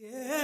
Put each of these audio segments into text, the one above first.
நீ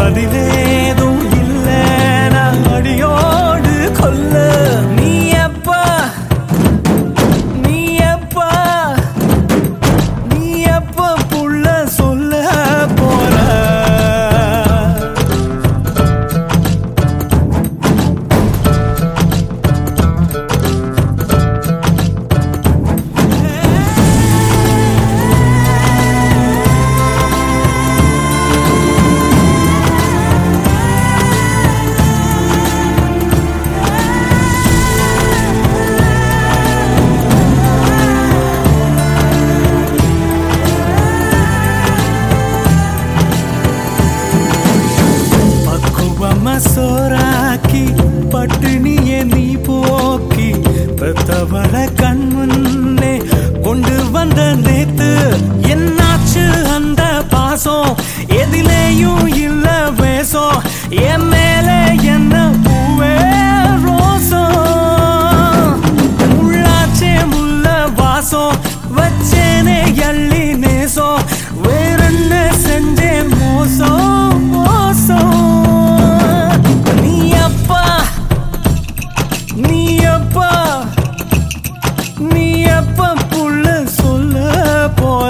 பதிலேதும் இல்லை. நான் அடியோடு கொல்ல என் மேல என்ன பூவே ரோசோ? உள்ளாச்சே முள்ள வாசம் வச்சேனே எள்ளி நேசோ வேறென்ன செஞ்சே மோசோ மோசோ? நீ அப்பா நீ அப்பா நீ புள்ள சொல்ல போய்